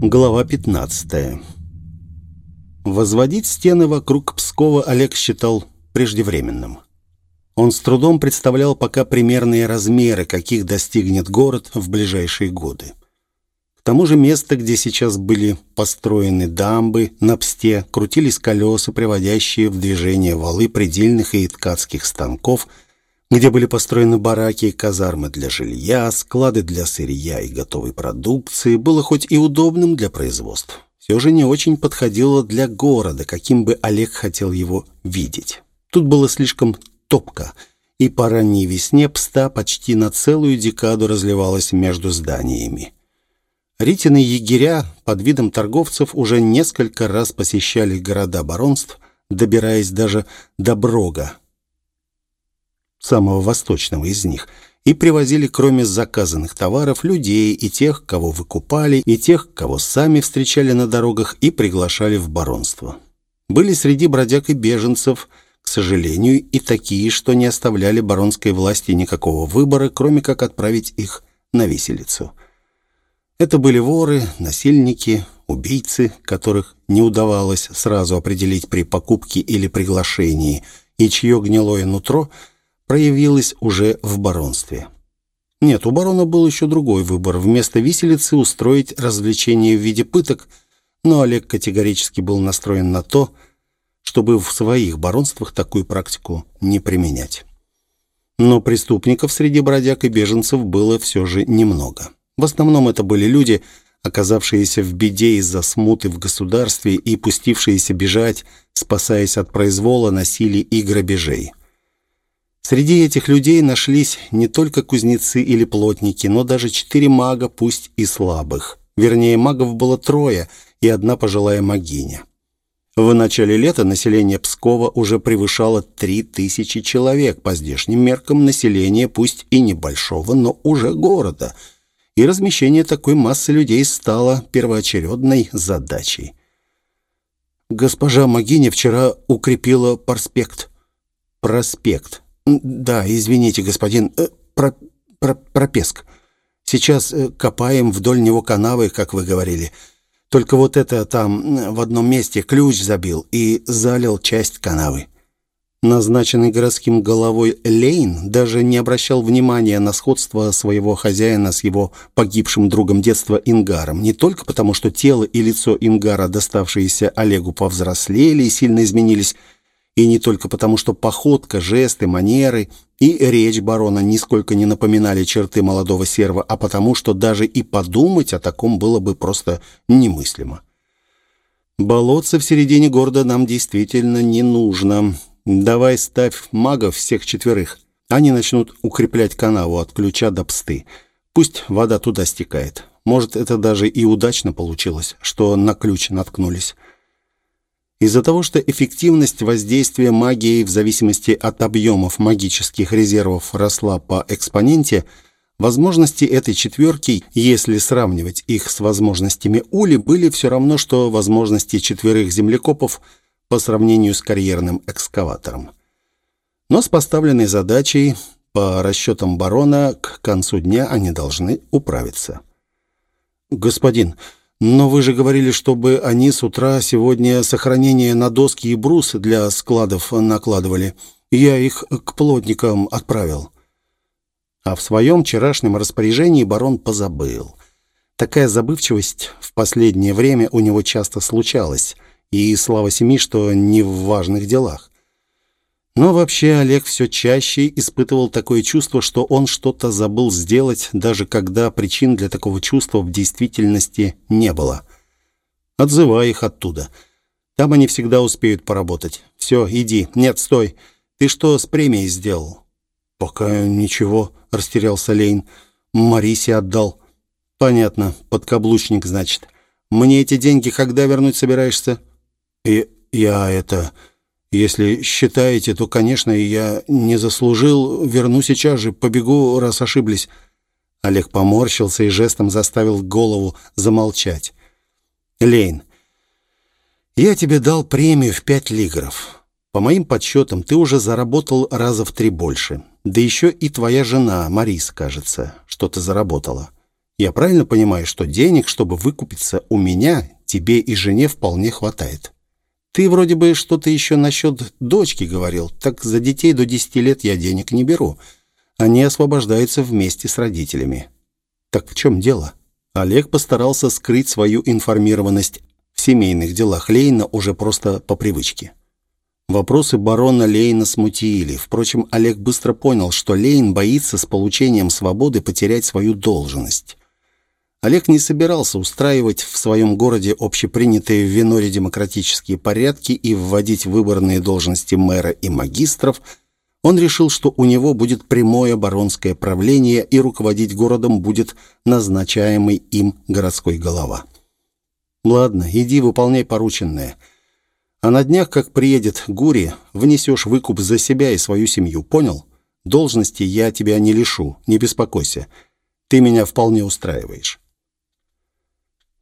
Глава 15. Возводить стены вокруг Пскова Олег считал преждевременным. Он с трудом представлял пока примерные размеры, каких достигнет город в ближайшие годы. К тому же место, где сейчас были построены дамбы на Псте, крутились колеса, приводящие в движение валы предельных и ткацких станков, где были построены бараки и казармы для жилья, склады для сырья и готовой продукции, было хоть и удобным для производства, все же не очень подходило для города, каким бы Олег хотел его видеть. Тут было слишком топко, и по ранней весне Пста почти на целую декаду разливалась между зданиями. Ритины егеря под видом торговцев уже несколько раз посещали города баронств, добираясь даже до Брога, самого восточного из них, и привозили, кроме заказанных товаров, людей и тех, кого выкупали, и тех, кого сами встречали на дорогах и приглашали в баронство. Были среди бродяг и беженцев, к сожалению, и такие, что не оставляли баронской власти никакого выбора, кроме как отправить их на виселицу. Это были воры, насильники, убийцы, которых не удавалось сразу определить при покупке или приглашении, и чье гнилое нутро проявилось уже в баронстве. Нет, у барона был еще другой выбор. Вместо виселицы устроить развлечение в виде пыток, но Олег категорически был настроен на то, чтобы в своих баронствах такую практику не применять. Но преступников среди бродяг и беженцев было все же немного. В основном это были люди, оказавшиеся в беде из-за смуты в государстве и пустившиеся бежать, спасаясь от произвола, насилия и грабежей. Среди этих людей нашлись не только кузнецы или плотники, но даже четыре мага, пусть и слабых. Вернее, магов было трое и одна пожилая магиня. В начале лета население Пскова уже превышало 3000 человек, по здешним меркам население пусть и небольшого, но уже города – и размещение такой массы людей стало первоочередной задачей. Госпожа Магиня вчера укрепила проспект. Проспект. Да, извините, господин, э, про, про, пропеск. Сейчас э, копаем вдоль него канавы, как вы говорили. Только вот это там в одном месте ключ забил и залил часть канавы. Назначенный городским головой Лейн даже не обращал внимания на сходство своего хозяина с его погибшим другом детства Ингаром. Не только потому, что тело и лицо Ингара, доставшиеся Олегу, повзрослели и сильно изменились, и не только потому, что походка, жесты, манеры и речь барона нисколько не напоминали черты молодого серва, а потому, что даже и подумать о таком было бы просто немыслимо. Болотце в середине города нам действительно не нужно. Давай ставь магов всех четверых. Они начнут укреплять канаву от ключа до псты. Пусть вода туда стекает. Может, это даже и удачно получилось, что на ключ наткнулись. Из-за того, что эффективность воздействия магии в зависимости от объемов магических резервов росла по экспоненте, возможности этой четверки, если сравнивать их с возможностями Ули, были все равно, что возможности четверых землекопов – по сравнению с карьерным экскаватором. Но с поставленной задачей, по расчетам барона, к концу дня они должны управиться. «Господин, но вы же говорили, чтобы они с утра сегодня сохранение на доски и брус для складов накладывали. Я их к плотникам отправил». А в своем вчерашнем распоряжении барон позабыл. Такая забывчивость в последнее время у него часто случалась – и слава семи, что не в важных делах. Но вообще Олег все чаще испытывал такое чувство, что он что-то забыл сделать, даже когда причин для такого чувства в действительности не было. Отзывай их оттуда. Там они всегда успеют поработать. Все, иди. Нет, стой. Ты что с премией сделал? Пока ничего, растерялся Лейн. Марисе отдал. Понятно, подкаблучник, значит. Мне эти деньги когда вернуть собираешься? И я это... Если считаете, то, конечно, я не заслужил. Верну сейчас же, побегу, раз ошиблись». Олег поморщился и жестом заставил голову замолчать. «Лейн, я тебе дал премию в пять лигров. По моим подсчетам, ты уже заработал раза в три больше. Да еще и твоя жена, Марис, кажется, что-то заработала. Я правильно понимаю, что денег, чтобы выкупиться у меня, тебе и жене вполне хватает? Ты вроде бы что-то еще насчет дочки говорил. Так за детей до 10 лет я денег не беру. Они освобождаются вместе с родителями. Так в чем дело? Олег постарался скрыть свою информированность в семейных делах Лейна уже просто по привычке. Вопросы барона Лейна смутили. Впрочем, Олег быстро понял, что Лейн боится с получением свободы потерять свою должность. Олег не собирался устраивать в своем городе общепринятые в Веноре демократические порядки и вводить выборные должности мэра и магистров. Он решил, что у него будет прямое баронское правление и руководить городом будет назначаемый им городской голова. «Ладно, иди выполняй порученное. А на днях, как приедет Гури, внесешь выкуп за себя и свою семью, понял? Должности я тебя не лишу, не беспокойся. Ты меня вполне устраиваешь».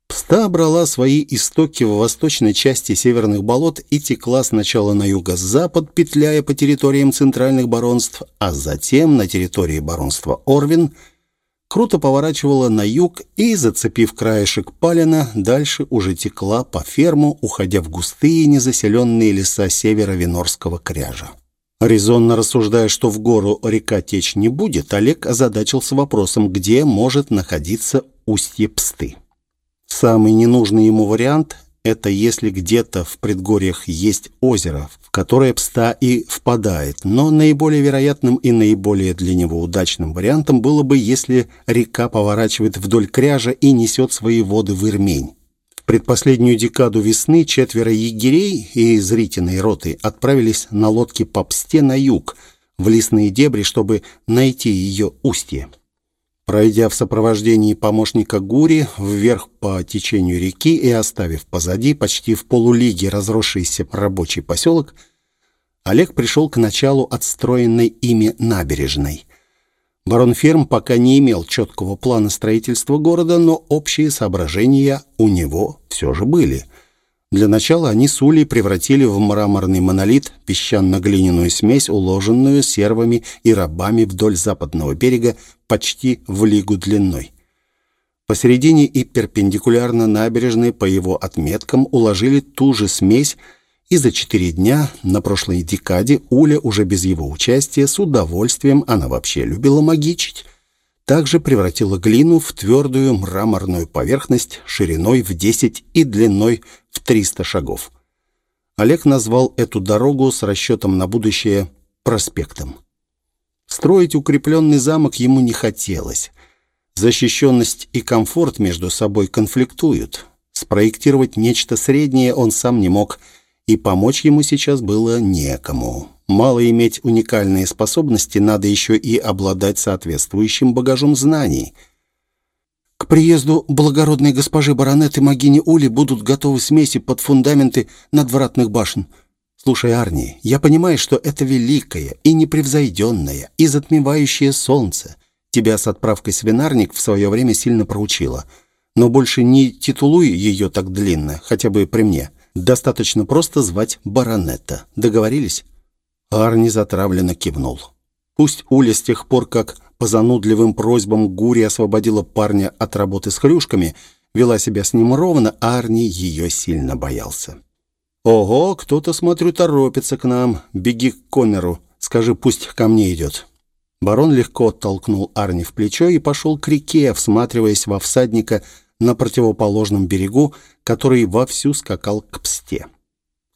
Пста брала свои истоки в восточной части северных болот и текла сначала на юго-запад, петляя по территориям центральных баронств, а затем на территории баронства Орвин, круто поворачивала на юг и, зацепив краешек Палина, дальше уже текла по ферму, уходя в густые незаселенные леса севера Винорского кряжа. Резонно рассуждая, что в гору река течь не будет, Олег озадачился вопросом, где может находиться устье Псты. Самый ненужный ему вариант – это если где-то в предгорьях есть озеро, в которое Пста и впадает. Но наиболее вероятным и наиболее для него удачным вариантом было бы, если река поворачивает вдоль кряжа и несет свои воды в Ирмень. Предпоследнюю декаду весны четверо егерей и зрительной роты отправились на лодке по Псте на юг, в лесные дебри, чтобы найти ее устье. Пройдя в сопровождении помощника Гури вверх по течению реки и оставив позади почти в полулиге разросшийся рабочий поселок, Олег пришел к началу отстроенной ими набережной. Барон Ферм пока не имел четкого плана строительства города, но общие соображения у него все же были – для начала они с Улей превратили в мраморный монолит песчано-глиняную смесь, уложенную сервами и рабами вдоль западного берега почти в лигу длиной. Посередине и перпендикулярно набережной, по его отметкам, уложили ту же смесь, и за четыре дня на прошлой декаде Уля, уже без его участия, с удовольствием, она вообще любила магичить, также превратила глину в твердую мраморную поверхность шириной в 10 и длиной в 300 шагов. Олег назвал эту дорогу с расчетом на будущее проспектом. Строить укрепленный замок ему не хотелось. Защищенность и комфорт между собой конфликтуют. Спроектировать нечто среднее он сам не мог, и помочь ему сейчас было некому. Мало иметь уникальные способности, надо еще и обладать соответствующим багажом знаний. К приезду благородной госпожи баронеты Магини Ули будут готовы смеси под фундаменты надвратных башен. Слушай, Арни, я понимаю, что это великое и непревзойденное, и затмевающее солнце. Тебя с отправкой свинарник в свое время сильно проучила. Но больше не титулуй ее так длинно, хотя бы при мне. Достаточно просто звать баронета. Договорились?» Арни затравленно кивнул. Пусть Уля с тех пор, как по занудливым просьбам Гури освободила парня от работы с хрюшками, вела себя с ним ровно, Арни ее сильно боялся. «Ого, кто-то, смотрю, торопится к нам. Беги к Коннеру. Скажи, пусть ко мне идет». Барон легко оттолкнул Арни в плечо и пошел к реке, всматриваясь во всадника на противоположном берегу, который вовсю скакал к псте.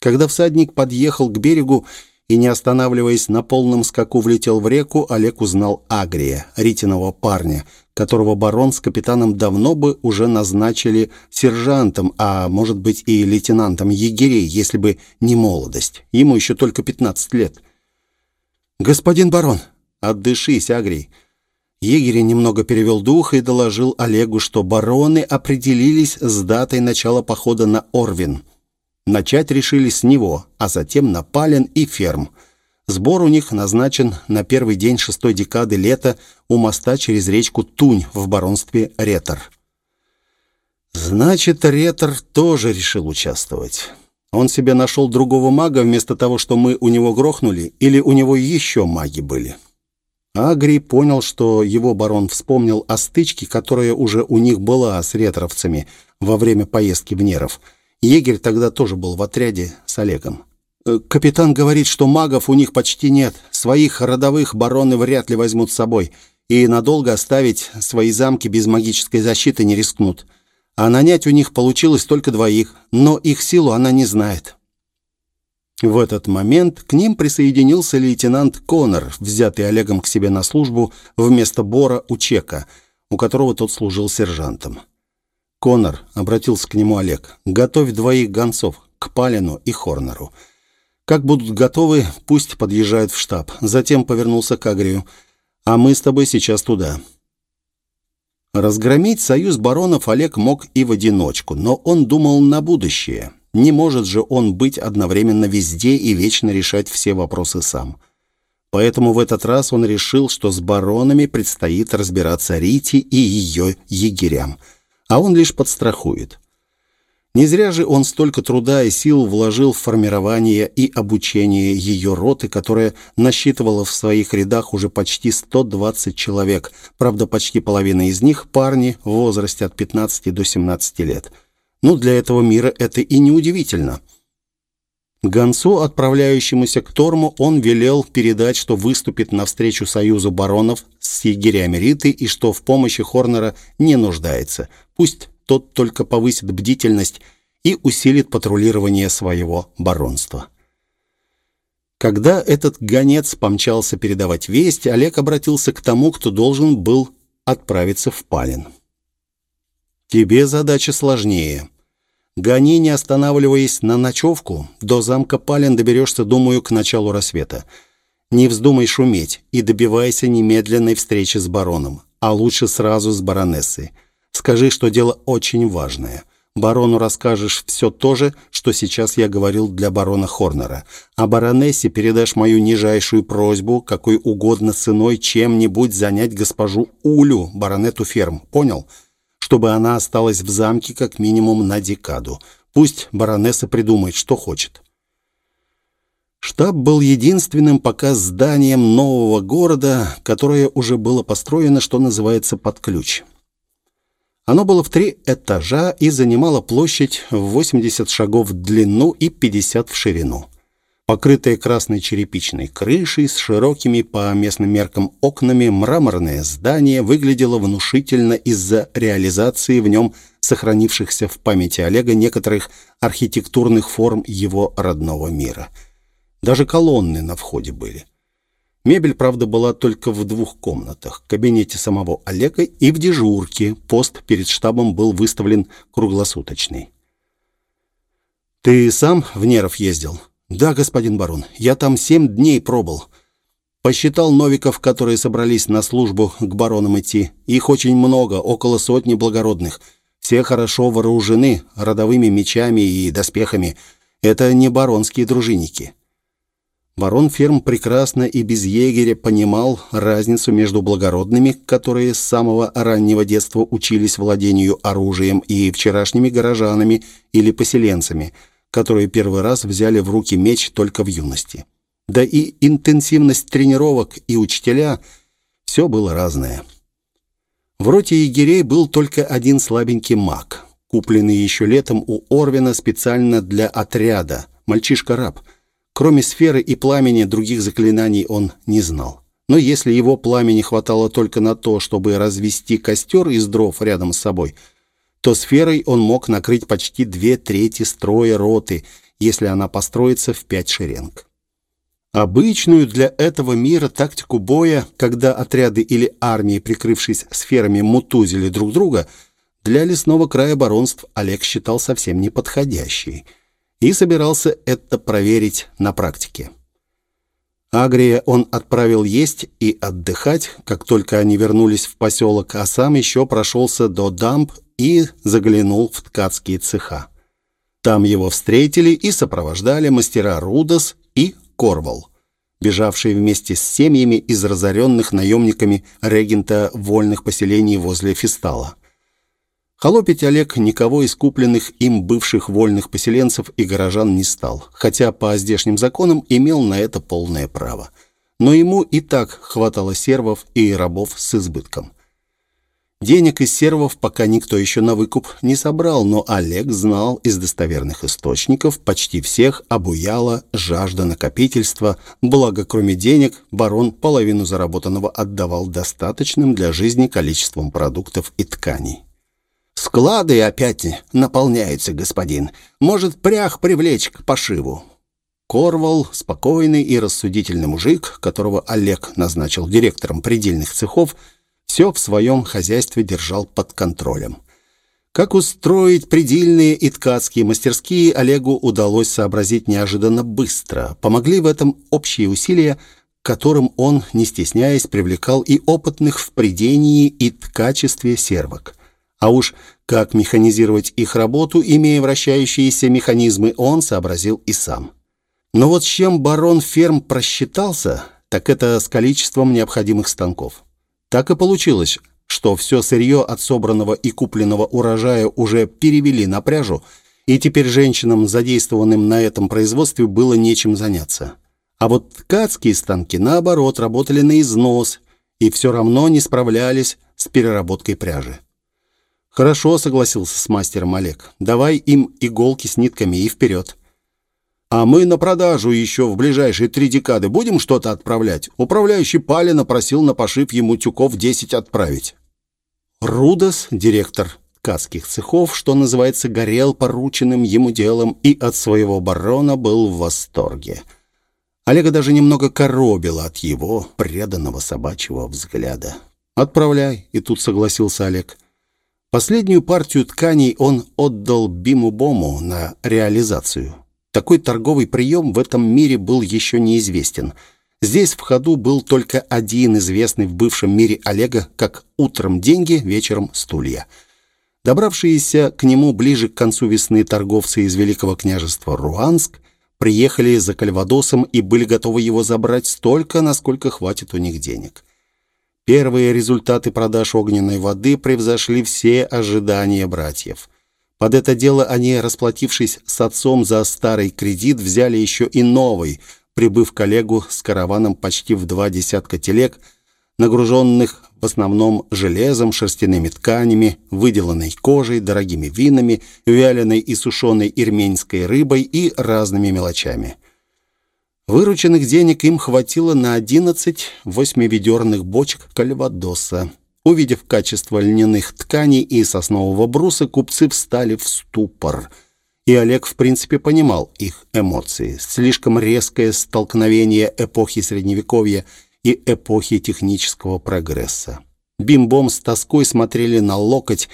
Когда всадник подъехал к берегу и, не останавливаясь, на полном скаку влетел в реку, Олег узнал Агрия, Ритиного парня, которого барон с капитаном давно бы уже назначили сержантом, а может быть и лейтенантом егерей, если бы не молодость. Ему еще только 15 лет. «Господин барон, отдышись, Агрий». Егерь немного перевел дух и доложил Олегу, что бароны определились с датой начала похода на Орвин. Начать решили с него, а затем на Пален и Ферм. Сбор у них назначен на первый день шестой декады лета у моста через речку Тунь в баронстве Ретор. Значит, Ретор тоже решил участвовать. Он себе нашел другого мага вместо того, что мы у него грохнули, или у него еще маги были? Агрий понял, что его барон вспомнил о стычке, которая уже у них была с ретровцами во время поездки в Неров. Егерь тогда тоже был в отряде с Олегом. «Э, «Капитан говорит, что магов у них почти нет. Своих родовых бароны вряд ли возьмут с собой. И надолго оставить свои замки без магической защиты не рискнут. А нанять у них получилось только двоих, но их силу она не знает». В этот момент к ним присоединился лейтенант Коннор, взятый Олегом к себе на службу вместо Бора Учека, у которого тот служил сержантом. «Коннор», — обратился к нему Олег, — «готовь двоих гонцов, к Палину и Хорнеру. Как будут готовы, пусть подъезжают в штаб». Затем повернулся к Агрию. «А мы с тобой сейчас туда». Разгромить союз баронов Олег мог и в одиночку, но он думал на будущее. Не может же он быть одновременно везде и вечно решать все вопросы сам. Поэтому в этот раз он решил, что с баронами предстоит разбираться Рите и ее егерям, а он лишь подстрахует. Не зря же он столько труда и сил вложил в формирование и обучение ее роты, которая насчитывала в своих рядах уже почти 120 человек, правда, почти половина из них – парни в возрасте от 15 до 17 лет – ну, для этого мира это и не удивительно. Гонцу, отправляющемуся к Торму, он велел передать, что выступит навстречу союзу баронов с егерями Риты и что в помощи Хорнера не нуждается. Пусть тот только повысит бдительность и усилит патрулирование своего баронства. Когда этот гонец помчался передавать весть, Олег обратился к тому, кто должен был отправиться в Палин. Тебе задача сложнее. Гони, не останавливаясь на ночевку. До замка Пален доберешься, думаю, к началу рассвета. Не вздумай шуметь и добивайся немедленной встречи с бароном, а лучше сразу с баронессой. Скажи, что дело очень важное. Барону расскажешь все то же, что сейчас я говорил для барона Хорнера. А баронессе передашь мою нижайшую просьбу, какой угодно ценой, чем-нибудь занять госпожу Улю, баронету ферм. Понял?» Чтобы она осталась в замке как минимум на декаду. Пусть баронесса придумает, что хочет. Штаб был единственным пока зданием нового города, которое уже было построено, что называется, под ключ. Оно было в три этажа и занимало площадь в 80 шагов в длину и 50 в ширину. Покрытое красной черепичной крышей с широкими по местным меркам окнами, мраморное здание выглядело внушительно из-за реализации в нем сохранившихся в памяти Олега некоторых архитектурных форм его родного мира. Даже колонны на входе были. Мебель, правда, была только в двух комнатах. В кабинете самого Олега и в дежурке. Пост перед штабом был выставлен круглосуточный. «Ты сам в Неров ездил?» «Да, господин барон, я там семь дней пробыл. Посчитал новиков, которые собрались на службу к баронам идти. Их очень много, около сотни благородных. Все хорошо вооружены родовыми мечами и доспехами. Это не баронские дружинники». Барон Ферм прекрасно и без егеря понимал разницу между благородными, которые с самого раннего детства учились владению оружием, и вчерашними горожанами или поселенцами – которые первый раз взяли в руки меч только в юности. Да и интенсивность тренировок и учителя – все было разное. В роте егерей был только один слабенький маг, купленный еще летом у Орвина специально для отряда, мальчишка-раб. Кроме сферы и пламени других заклинаний он не знал. Но если его пламени хватало только на то, чтобы развести костер из дров рядом с собой – то сферой он мог накрыть почти две трети строя роты, если она построится в пять шеренг. Обычную для этого мира тактику боя, когда отряды или армии, прикрывшись сферами, мутузили друг друга, для лесного края баронств Олег считал совсем неподходящей и собирался это проверить на практике. Агрия он отправил есть и отдыхать, как только они вернулись в поселок, а сам еще прошелся до дамб и заглянул в ткацкие цеха. Там его встретили и сопровождали мастера Рудос и Корвал, бежавшие вместе с семьями из разоренных наемниками регента вольных поселений возле Фистала. Холопить Олег никого из купленных им бывших вольных поселенцев и горожан не стал, хотя по здешним законам имел на это полное право. но ему и так хватало сервов и рабов с избытком. Денег из сервов пока никто еще на выкуп не собрал, но Олег знал из достоверных источников почти всех обуяла жажда накопительства, благо кроме денег барон половину заработанного отдавал достаточным для жизни количеством продуктов и тканей. «Склады опять наполняются, господин. Может, прях привлечь к пошиву?» Корвал, спокойный и рассудительный мужик, которого Олег назначил директором предельных цехов, все в своем хозяйстве держал под контролем. Как устроить предельные и ткацкие мастерские, Олегу удалось сообразить неожиданно быстро. Помогли в этом общие усилия, которым он, не стесняясь, привлекал и опытных в придении и ткачестве сервок. А уж как механизировать их работу, имея вращающиеся механизмы, он сообразил и сам. Но вот с чем барон ферм просчитался, так это с количеством необходимых станков. Так и получилось, что все сырье от собранного и купленного урожая уже перевели на пряжу, и теперь женщинам, задействованным на этом производстве, было нечем заняться. А вот ткацкие станки, наоборот, работали на износ и все равно не справлялись с переработкой пряжи. «Хорошо», — согласился с мастером Олег. «Давай им иголки с нитками и вперед». А мы на продажу еще в ближайшие три декады будем что-то отправлять? Управляющий Палина просил на пошив ему тюков 10 отправить. Рудос, директор ткацких цехов, что называется, горел порученным ему делом и от своего барона был в восторге. Олега даже немного коробило от его преданного собачьего взгляда. «Отправляй», — и тут согласился Олег. Последнюю партию тканей он отдал Биму-Бому на реализацию. Такой торговый прием в этом мире был еще неизвестен. Здесь в ходу был только один известный в бывшем мире Олега, как утром деньги, вечером стулья. Добравшиеся к нему ближе к концу весны торговцы из Великого княжества Руанск приехали за Кальвадосом и были готовы его забрать столько, насколько хватит у них денег. Первые результаты продаж огненной воды превзошли все ожидания братьев – под это дело они, расплатившись с отцом за старый кредит, взяли еще и новый, прибыв коллегу с караваном почти в два десятка телег, нагруженных в основном железом, шерстяными тканями, выделанной кожей, дорогими винами, вяленой и сушеной ирменской рыбой и разными мелочами. Вырученных денег им хватило на 11 восьмиведерных бочек кальвадоса. Увидев качество льняных тканей и соснового бруса, купцы встали в ступор. И Олег, в принципе, понимал их эмоции. Слишком резкое столкновение эпохи Средневековья и эпохи технического прогресса. Бимбом с тоской смотрели на локоть,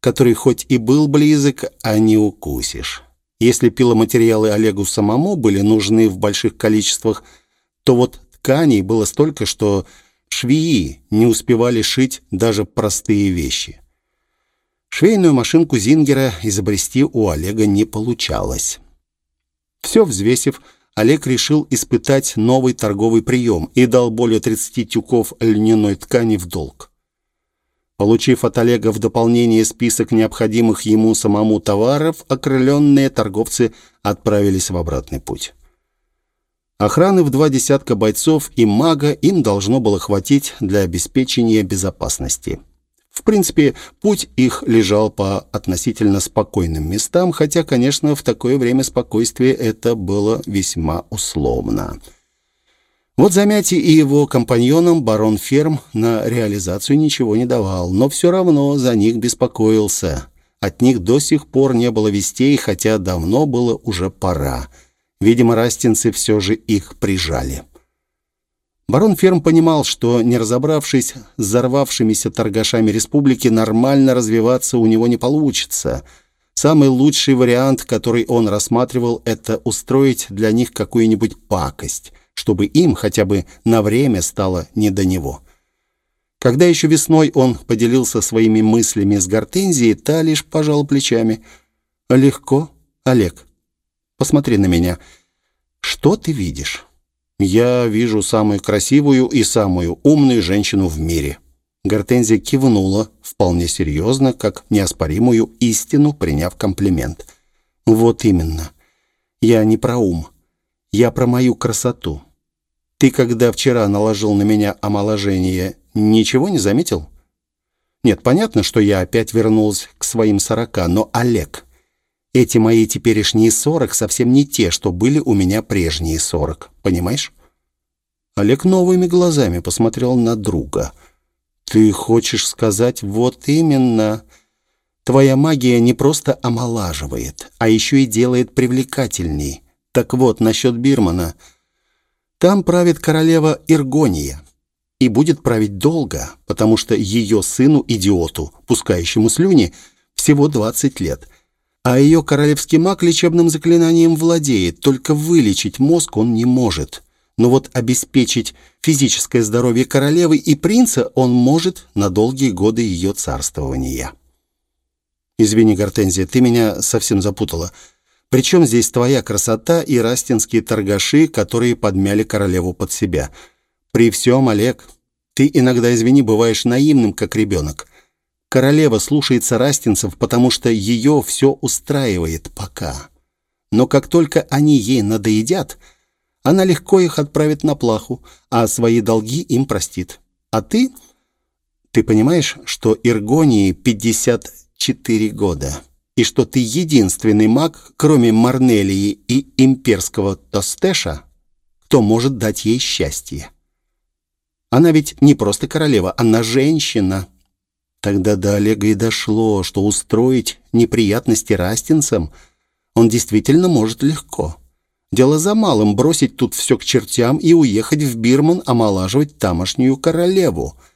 который хоть и был близок, а не укусишь. Если пиломатериалы Олегу самому были нужны в больших количествах, то вот тканей было столько, что Швеи не успевали шить даже простые вещи. Швейную машинку Зингера изобрести у Олега не получалось. Все взвесив, Олег решил испытать новый торговый прием и дал более 30 тюков льняной ткани в долг. Получив от Олега в дополнение список необходимых ему самому товаров, окрыленные торговцы отправились в обратный путь. Охраны в два десятка бойцов и мага им должно было хватить для обеспечения безопасности. В принципе, путь их лежал по относительно спокойным местам, хотя, конечно, в такое время спокойствие это было весьма условно. Вот Замятий и его компаньонам барон Ферм на реализацию ничего не давал, но все равно за них беспокоился. От них до сих пор не было вестей, хотя давно было уже пора. Видимо, растинцы все же их прижали. Барон Ферм понимал, что, не разобравшись с взорвавшимися торгашами республики, нормально развиваться у него не получится. Самый лучший вариант, который он рассматривал, это устроить для них какую-нибудь пакость, чтобы им хотя бы на время стало не до него. Когда еще весной он поделился своими мыслями с Гортензией, та лишь пожал плечами. «Легко, Олег. Посмотри на меня. Что ты видишь? Я вижу самую красивую и самую умную женщину в мире. Гортензия кивнула вполне серьезно, как неоспоримую истину, приняв комплимент. Вот именно. Я не про ум. Я про мою красоту. Ты, когда вчера наложил на меня омоложение, ничего не заметил? Нет, понятно, что я опять вернулась к своим сорока, но Олег, эти мои теперешние сорок совсем не те, что были у меня прежние сорок, понимаешь? Олег новыми глазами посмотрел на друга. «Ты хочешь сказать, вот именно...» Твоя магия не просто омолаживает, а еще и делает привлекательней. Так вот, насчет Бирмана. Там правит королева Иргония. И будет править долго, потому что ее сыну-идиоту, пускающему слюни, всего 20 лет. А ее королевский маг лечебным заклинанием владеет, только вылечить мозг он не может. Но вот обеспечить физическое здоровье королевы и принца он может на долгие годы ее царствования. «Извини, Гортензия, ты меня совсем запутала. Причем здесь твоя красота и растинские торгаши, которые подмяли королеву под себя? При всем, Олег, ты иногда, извини, бываешь наивным, как ребенок. Королева слушается растинцев, потому что ее все устраивает пока. Но как только они ей надоедят, она легко их отправит на плаху, а свои долги им простит. А ты... Ты понимаешь, что Иргонии 50 четыре года, и что ты единственный маг, кроме Марнелии и имперского Тостеша, кто может дать ей счастье. Она ведь не просто королева, она женщина. Тогда до Олега и дошло, что устроить неприятности растинцам он действительно может легко. Дело за малым бросить тут все к чертям и уехать в Бирман омолаживать тамошнюю королеву —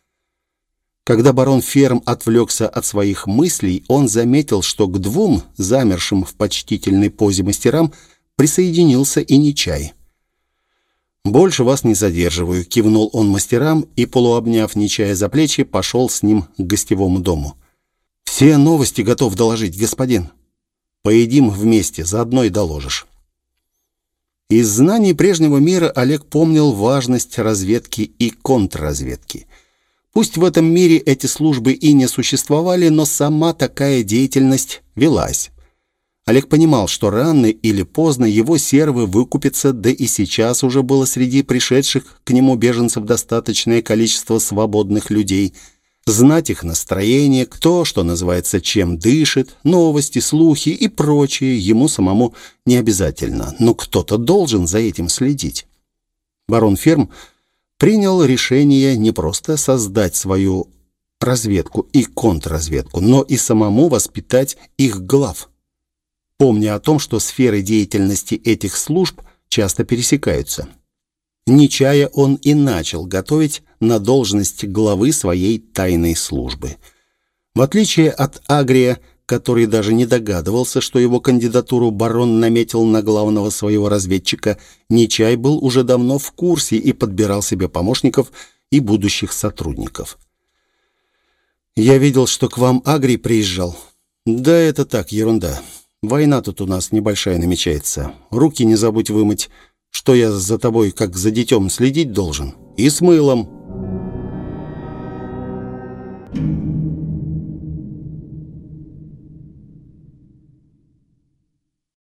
когда барон Ферм отвлекся от своих мыслей, он заметил, что к двум замершим в почтительной позе мастерам присоединился и Нечай. «Больше вас не задерживаю», — кивнул он мастерам и, полуобняв Нечая за плечи, пошел с ним к гостевому дому. «Все новости готов доложить, господин. Поедим вместе, заодно и доложишь». Из знаний прежнего мира Олег помнил важность разведки и контрразведки — Пусть в этом мире эти службы и не существовали, но сама такая деятельность велась. Олег понимал, что рано или поздно его сервы выкупятся, да и сейчас уже было среди пришедших к нему беженцев достаточное количество свободных людей. Знать их настроение, кто, что называется, чем дышит, новости, слухи и прочее ему самому не обязательно, но кто-то должен за этим следить. Барон Ферм – принял решение не просто создать свою разведку и контрразведку, но и самому воспитать их глав. Помня о том, что сферы деятельности этих служб часто пересекаются. Нечая он и начал готовить на должность главы своей тайной службы. В отличие от Агрия, который даже не догадывался, что его кандидатуру барон наметил на главного своего разведчика, Нечай был уже давно в курсе и подбирал себе помощников и будущих сотрудников. «Я видел, что к вам Агрий приезжал». «Да, это так, ерунда. Война тут у нас небольшая намечается. Руки не забудь вымыть. Что я за тобой, как за детем, следить должен? И с мылом».